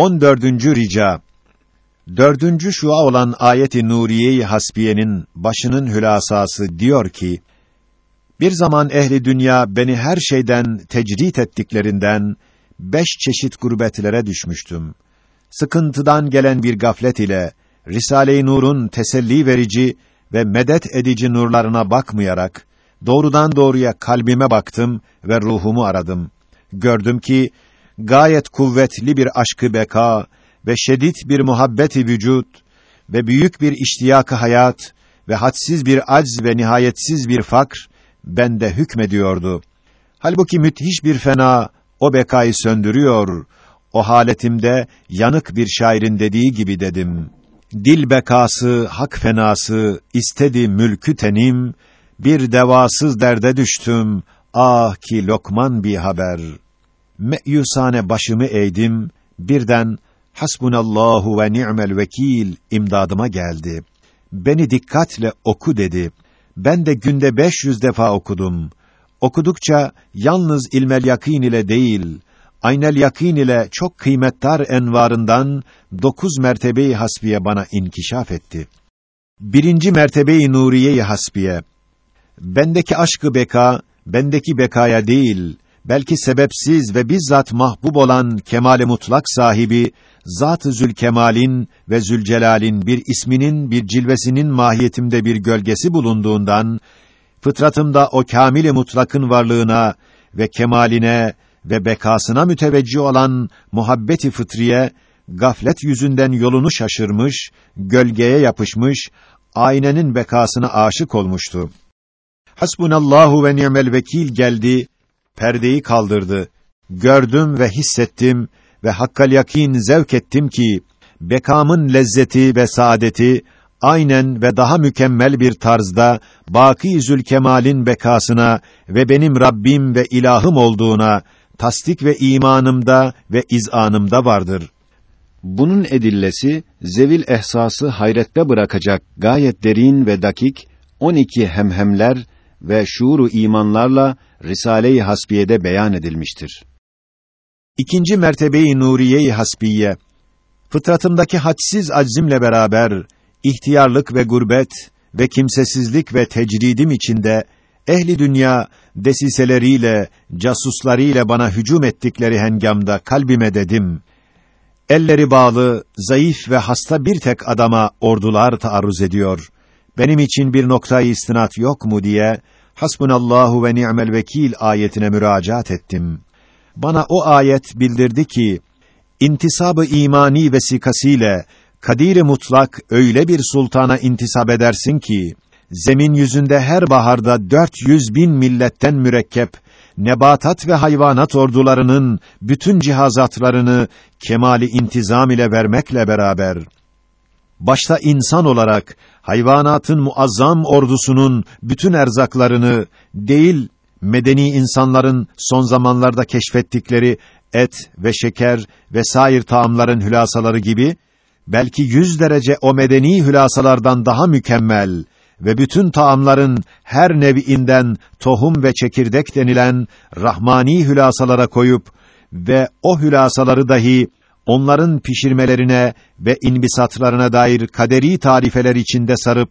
14. rica Dördüncü şua olan ayet-i Nuriye-i Hasbiye'nin başının hülasası diyor ki, bir zaman ehli dünya beni her şeyden tecrit ettiklerinden beş çeşit gurbetlere düşmüştüm. Sıkıntıdan gelen bir gaflet ile Risale-i Nur'un teselli verici ve medet edici nurlarına bakmayarak doğrudan doğruya kalbime baktım ve ruhumu aradım. Gördüm ki gayet kuvvetli bir aşkı beka ve şedid bir muhabbeti vücut ve büyük bir iştiyak hayat ve hadsiz bir acz ve nihayetsiz bir fakr bende hükmediyordu. Halbuki müthiş bir fena o bekayı söndürüyor. O haletimde yanık bir şairin dediği gibi dedim. Dil bekası, hak fenası, istedi mülkü tenim, bir devasız derde düştüm, ah ki lokman bir haber. Meyusane başımı eğdim, birden hasbunallahu ve ni'mel vekil imdadıma geldi. Beni dikkatle oku dedi. Ben de günde 500 defa okudum. Okudukça yalnız ilmel yakin ile değil, aynel yakin ile çok kıymetdar envarından dokuz mertebeyi hasbiye bana inkişaf etti. Birinci mertebeyi nuriye-i hasbiye. Bendeki aşkı beka, bendeki bekaya değil, belki sebepsiz ve bizzat mahbub olan kemale mutlak sahibi Zat-ı Zülkemal'in ve Zülcelal'in bir isminin, bir cilvesinin mahiyetimde bir gölgesi bulunduğundan, fıtratımda o kamil mutlakın varlığına ve kemaline ve bekasına müteveccih olan muhabbeti fıtriye, gaflet yüzünden yolunu şaşırmış, gölgeye yapışmış, aynenin bekasına aşık olmuştu. Hasbunallahu ve ni'mel vekil geldi, perdeyi kaldırdı. Gördüm ve hissettim ve hakkal yakin zevk ettim ki bekamın lezzeti ve saadeti aynen ve daha mükemmel bir tarzda Baki Zülkemal'in bekasına ve benim Rabbim ve ilahım olduğuna tasdik ve imanımda ve izanımda vardır. Bunun edillesi zevil ehsası hayrette bırakacak gayet derin ve dakik 12 hemhemler ve şuuru imanlarla Risale-i Hasbiye'de beyan edilmiştir. İkinci mertebeyi nuriye-i hasbiye. Fıtratımdaki hadsiz aczimle beraber ihtiyarlık ve gurbet ve kimsesizlik ve tecridim içinde ehli dünya desiseleriyle, casuslarıyla bana hücum ettikleri hengamda kalbime dedim. Elleri bağlı, zayıf ve hasta bir tek adama ordular taarruz ediyor. Benim için bir noktayı istinat yok mu diye Hasbunallahu ve ni'mel vekil ayetine müracaat ettim. Bana o ayet bildirdi ki intisabı imani vesikasıyla kadir mutlak öyle bir sultana intisap edersin ki zemin yüzünde her baharda 400 bin milletten mürekkep nebatat ve hayvanat ordularının bütün cihazatlarını kemali intizam ile vermekle beraber başta insan olarak hayvanatın muazzam ordusunun bütün erzaklarını değil medeni insanların son zamanlarda keşfettikleri et ve şeker ve sair taamların hülasaları gibi belki yüz derece o medeni hülasalardan daha mükemmel ve bütün taamların her neviinden tohum ve çekirdek denilen rahmani hülasalara koyup ve o hülasaları dahi onların pişirmelerine ve inbisatlarına dair kaderi tarifeler içinde sarıp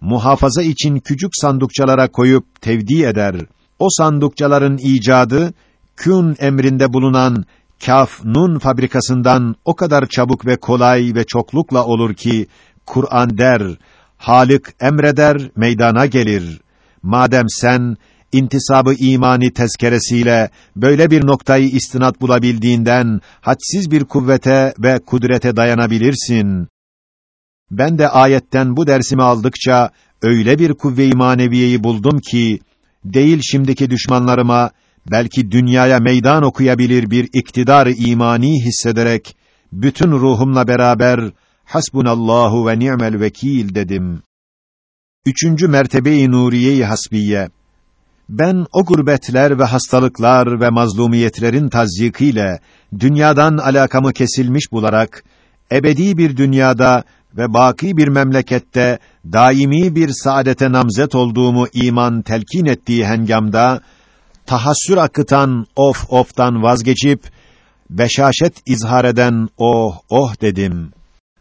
muhafaza için küçük sandukçalara koyup tevdi eder o sandukçaların icadı kün emrinde bulunan kaf nun fabrikasından o kadar çabuk ve kolay ve çoklukla olur ki Kur'an der, Halık emreder, meydana gelir. Madem sen intisabı imani tezkeresiyle böyle bir noktayı istinat bulabildiğinden hadsiz bir kuvvete ve kudrete dayanabilirsin. Ben de ayetten bu dersimi aldıkça öyle bir kuvve-i maneviyeyi buldum ki değil şimdiki düşmanlarıma belki dünyaya meydan okuyabilir bir iktidar imani hissederek bütün ruhumla beraber hasbunallahu ve ni'mel vekil dedim. Üçüncü mertebe-i nuriye-i hasbiye. Ben o gurbetler ve hastalıklar ve mazlumiyetlerin tazyikiyle dünyadan alakamı kesilmiş bularak ebedi bir dünyada ve baki bir memlekette daimi bir saadete namzet olduğumu iman telkin ettiği hengamda tahassür akıtan of oftan vazgeçip beşaşet izhar eden oh oh dedim.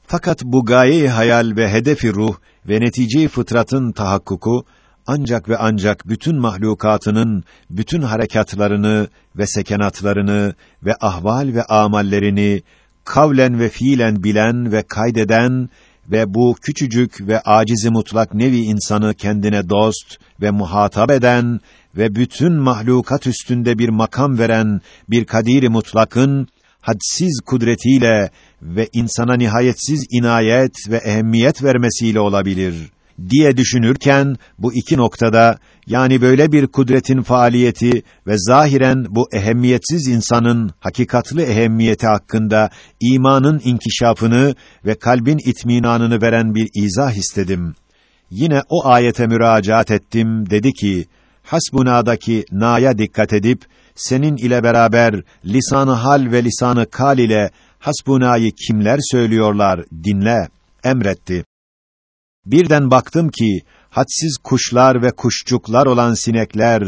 Fakat bu gaye hayal ve hedefi ruh ve netice fıtratın tahakkuku ancak ve ancak bütün mahlukatının bütün harekatlarını ve sekenatlarını ve ahval ve amallerini kavlen ve fiilen bilen ve kaydeden ve bu küçücük ve acizi mutlak nevi insanı kendine dost ve muhatap eden ve bütün mahlukat üstünde bir makam veren bir kadiri mutlakın hadsiz kudretiyle ve insana nihayetsiz inayet ve ehemmiyet vermesiyle olabilir diye düşünürken bu iki noktada yani böyle bir kudretin faaliyeti ve zahiren bu ehemmiyetsiz insanın hakikatlı ehemmiyeti hakkında imanın inkişafını ve kalbin itminanını veren bir izah istedim. Yine o ayete müracaat ettim. Dedi ki: Hasbuna'daki na'ya dikkat edip senin ile beraber lisanı hal ve lisanı kal ile hasbunayı kimler söylüyorlar dinle emretti. Birden baktım ki hadsiz kuşlar ve kuşçuklar olan sinekler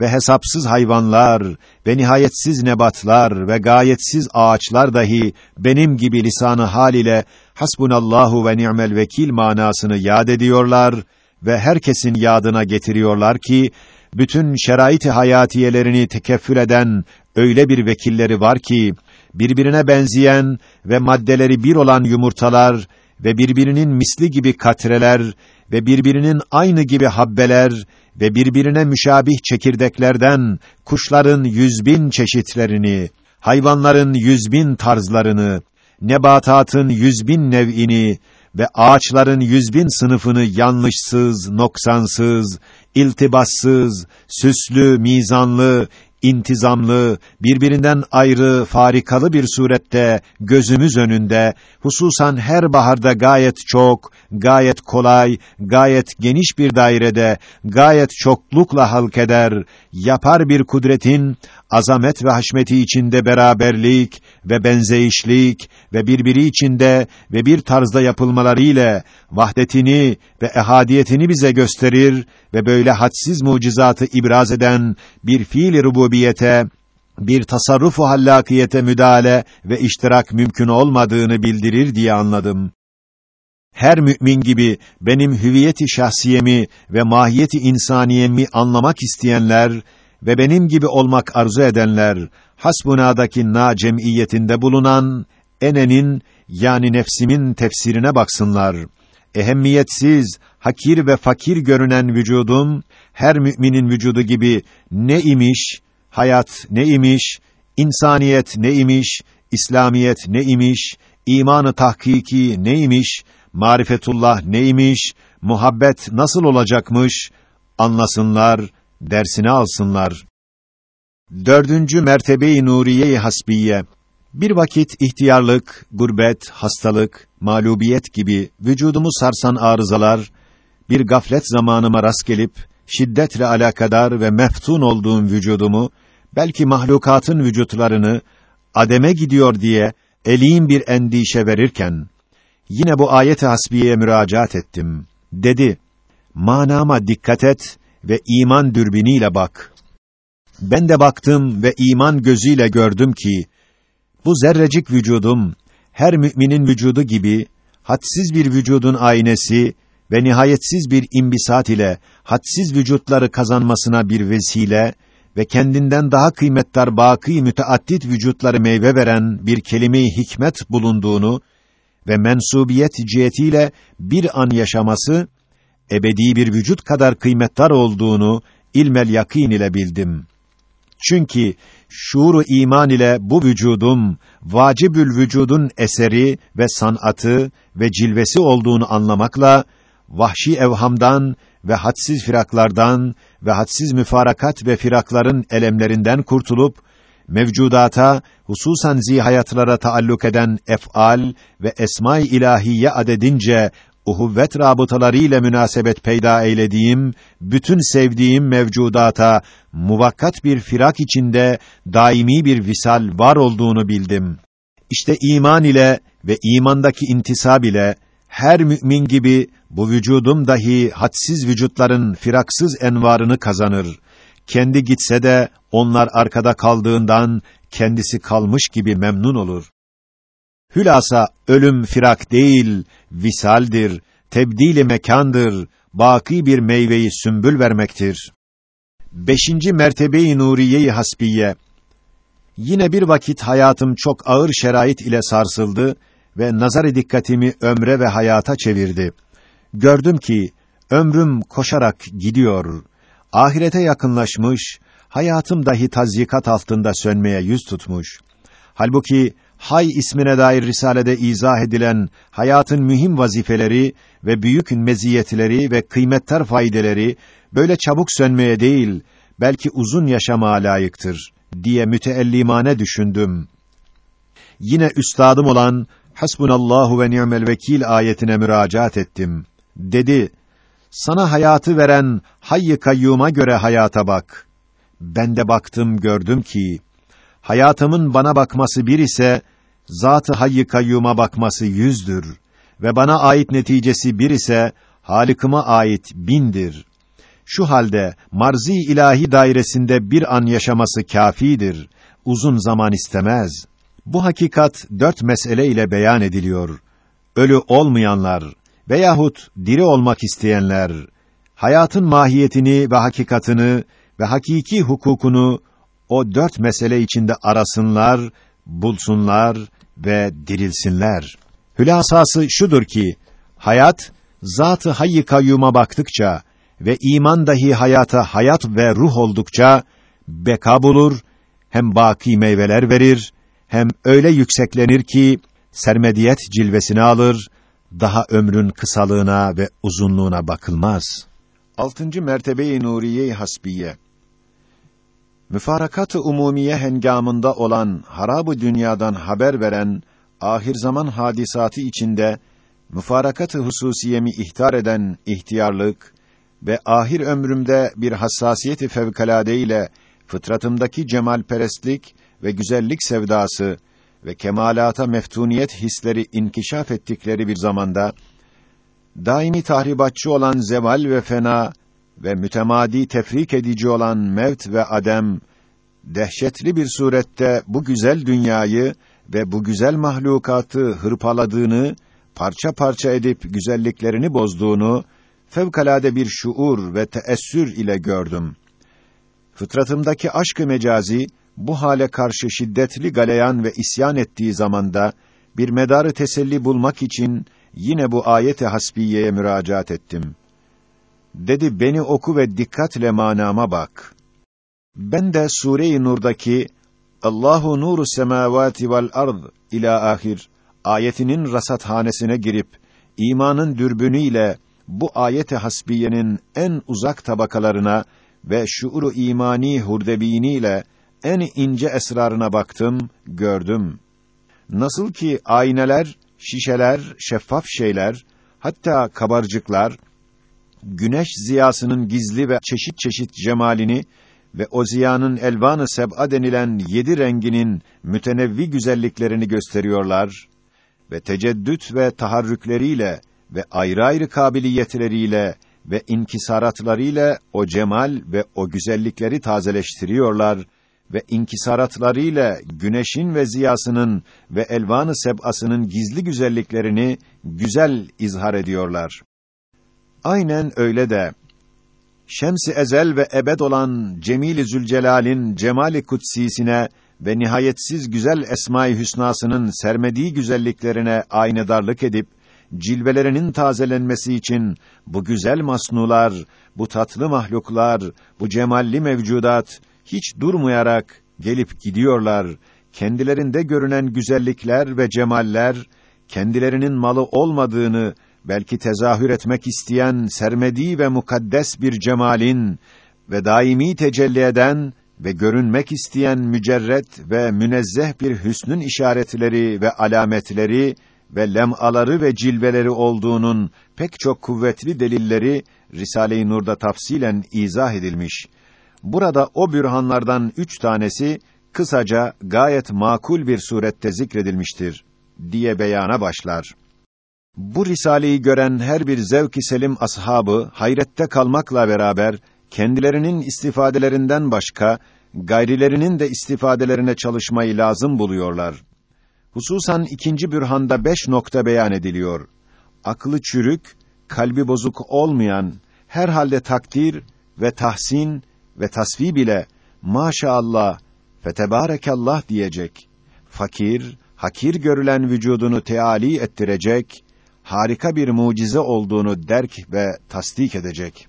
ve hesapsız hayvanlar ve nihayetsiz nebatlar ve gayetsiz ağaçlar dahi benim gibi lisanı hal ile hasbunallahu ve ni'mel vekil manasını yad ediyorlar ve herkesin yadına getiriyorlar ki bütün şerait-i hayatiyelerini tekeffül eden öyle bir vekilleri var ki birbirine benzeyen ve maddeleri bir olan yumurtalar ve birbirinin misli gibi katreler ve birbirinin aynı gibi habbeler ve birbirine müşabih çekirdeklerden kuşların yüz bin çeşitlerini, hayvanların yüz bin tarzlarını, nebatatın yüz bin nev'ini ve ağaçların yüz bin sınıfını yanlışsız, noksansız, iltibassız, süslü, mizanlı, intizamlı, birbirinden ayrı, farikalı bir surette gözümüz önünde, hususan her baharda gayet çok, gayet kolay, gayet geniş bir dairede, gayet çoklukla halk eder, yapar bir kudretin, azamet ve haşmeti içinde beraberlik ve benzeyişlik ve birbiri içinde ve bir tarzda yapılmaları ile vahdetini ve ehadiyetini bize gösterir ve böyle hadsiz mucizatı ibraz eden bir fiil-i rububiyete bir tasarrufu hallakiyete müdahale ve iştirak mümkün olmadığını bildirir diye anladım. Her mümin gibi benim hüviyeti şahsiyemi ve mahiyeti insaniyemi anlamak isteyenler ve benim gibi olmak arzu edenler hasbunadaki na cemiyetinde bulunan enenin yani nefsimin tefsirine baksınlar. Ehemmiyetsiz, hakir ve fakir görünen vücudum her müminin vücudu gibi ne imiş, hayat ne imiş, insaniyet ne imiş, İslamiyet ne imiş, imanı tahkiki ne imiş, marifetullah ne imiş, muhabbet nasıl olacakmış anlasınlar, dersini alsınlar. Dördüncü mertebe-i nuriye-i hasbiye. Bir vakit ihtiyarlık, gurbet, hastalık, mağlubiyet gibi vücudumu sarsan arızalar, bir gaflet zamanıma rast gelip, şiddetle alakadar ve meftun olduğum vücudumu, belki mahlukatın vücutlarını, ademe gidiyor diye, eliyim bir endişe verirken, yine bu ayet-i hasbiyeye müracaat ettim. Dedi, manama dikkat et ve iman dürbiniyle bak. Ben de baktım ve iman gözüyle gördüm ki, bu zerrecik vücudum, her müminin vücudu gibi, hadsiz bir vücudun aynesi ve nihayetsiz bir imbisat ile hadsiz vücutları kazanmasına bir vesile ve kendinden daha kıymetdar baki müteaddit vücutları meyve veren bir kelime-i hikmet bulunduğunu ve mensubiyet cihetiyle bir an yaşaması ebedi bir vücut kadar kıymetdar olduğunu ilmel yakîn ile bildim. Çünkü şuuru iman ile bu vücudum vacibül vücudun eseri ve sanatı ve cilvesi olduğunu anlamakla vahşi evhamdan ve hadsiz firaklardan ve hadsiz müfarakat ve firakların elemlerinden kurtulup mevcudata hususan zihayatlara taalluk eden ef'al ve esma-i ilahiye adedince uhuvvet rabıtaları ile münasebet peyda eylediğim, bütün sevdiğim mevcudata muvakkat bir firak içinde daimi bir visal var olduğunu bildim. İşte iman ile ve imandaki intisab ile her mümin gibi bu vücudum dahi hadsiz vücutların firaksız envarını kazanır. Kendi gitse de onlar arkada kaldığından kendisi kalmış gibi memnun olur. Hülasa ölüm firak değil, visaldir, tebdili mekandır, baki bir meyveyi sümbül vermektir. Beşinci mertebeyi nuriye-i hasbiye. Yine bir vakit hayatım çok ağır şerait ile sarsıldı ve nazar dikkatimi ömre ve hayata çevirdi. Gördüm ki ömrüm koşarak gidiyor. Ahirete yakınlaşmış, hayatım dahi tazyikat altında sönmeye yüz tutmuş. Halbuki Hay ismine dair risalede izah edilen hayatın mühim vazifeleri ve büyük meziyetleri ve kıymetler faydeleri böyle çabuk sönmeye değil, belki uzun yaşama layıktır diye müteellimane düşündüm. Yine üstadım olan Hasbunallahu ve ni'mel vekil ayetine müracaat ettim. Dedi: Sana hayatı veren Hayy Kayyum'a göre hayata bak. Ben de baktım gördüm ki hayatımın bana bakması bir ise Zat-ı Hayy Kayyum'a bakması yüzdür ve bana ait neticesi bir ise Halık'ıma ait bindir. Şu halde marzi ilahi dairesinde bir an yaşaması kafidir. Uzun zaman istemez. Bu hakikat dört mesele ile beyan ediliyor. Ölü olmayanlar veyahut diri olmak isteyenler hayatın mahiyetini ve hakikatını ve hakiki hukukunu o dört mesele içinde arasınlar, bulsunlar ve dirilsinler. Hülasası şudur ki, hayat, zat-ı hayy kayyuma baktıkça ve iman dahi hayata hayat ve ruh oldukça, beka bulur, hem baki meyveler verir, hem öyle yükseklenir ki, sermediyet cilvesini alır, daha ömrün kısalığına ve uzunluğuna bakılmaz. Altıncı mertebe-i nuriye-i hasbiye müfarakat-ı umumiye hengamında olan harabı dünyadan haber veren ahir zaman hadisatı içinde müfarakat-ı hususiyemi ihtar eden ihtiyarlık ve ahir ömrümde bir hassasiyeti fevkalade ile fıtratımdaki cemalperestlik ve güzellik sevdası ve kemalata meftuniyet hisleri inkişaf ettikleri bir zamanda daimi tahribatçı olan zeval ve fena ve mütemadi tefrik edici olan mevt ve adem dehşetli bir surette bu güzel dünyayı ve bu güzel mahlukatı hırpaladığını, parça parça edip güzelliklerini bozduğunu fevkalade bir şuur ve teessür ile gördüm. Fıtratımdaki aşk-ı mecazi bu hale karşı şiddetli galeyan ve isyan ettiği zamanda bir medarı teselli bulmak için yine bu ayet-i hasbiyeye müracaat ettim. Dedi beni oku ve dikkatle manama bak. Ben de Sure-i Nur'daki Allahu nuru semavati vel ard ila ahir ayetinin rasathanesine girip imanın dürbünüyle bu ayete hasbiyenin en uzak tabakalarına ve şuuru imani hurdebiniyle en ince esrarına baktım, gördüm. Nasıl ki ayneler, şişeler, şeffaf şeyler, hatta kabarcıklar güneş ziyasının gizli ve çeşit çeşit cemalini ve o ziyanın elvanı seb'a denilen yedi renginin mütenevvi güzelliklerini gösteriyorlar ve teceddüt ve taharrükleriyle ve ayrı ayrı kabiliyetleriyle ve inkisaratlarıyla o cemal ve o güzellikleri tazeleştiriyorlar ve inkisaratlarıyla güneşin ve ziyasının ve elvanı seb'asının gizli güzelliklerini güzel izhar ediyorlar. Aynen öyle de şems-i ezel ve ebed olan Cemil-i Zülcelal'in cemali kutsisine ve nihayetsiz güzel esma-i hüsnasının sermediği güzelliklerine aynedarlık edip cilvelerinin tazelenmesi için bu güzel masnular, bu tatlı mahluklar, bu cemalli mevcudat hiç durmayarak gelip gidiyorlar. Kendilerinde görünen güzellikler ve cemaller kendilerinin malı olmadığını belki tezahür etmek isteyen sermedi ve mukaddes bir cemalin ve daimi tecelli eden ve görünmek isteyen mücerret ve münezzeh bir hüsnün işaretleri ve alametleri ve lemaları ve cilveleri olduğunun pek çok kuvvetli delilleri Risale-i Nur'da tafsilen izah edilmiş. Burada o bürhanlardan üç tanesi kısaca gayet makul bir surette zikredilmiştir diye beyana başlar. Bu risaleyi gören her bir zevk-i selim ashabı hayrette kalmakla beraber kendilerinin istifadelerinden başka gayrilerinin de istifadelerine çalışmayı lazım buluyorlar. Hususan ikinci bürhanda beş nokta beyan ediliyor. Aklı çürük, kalbi bozuk olmayan, herhalde takdir ve tahsin ve tasvib ile maşallah ve tebarekallah diyecek. Fakir, hakir görülen vücudunu teali ettirecek, harika bir mucize olduğunu derk ve tasdik edecek.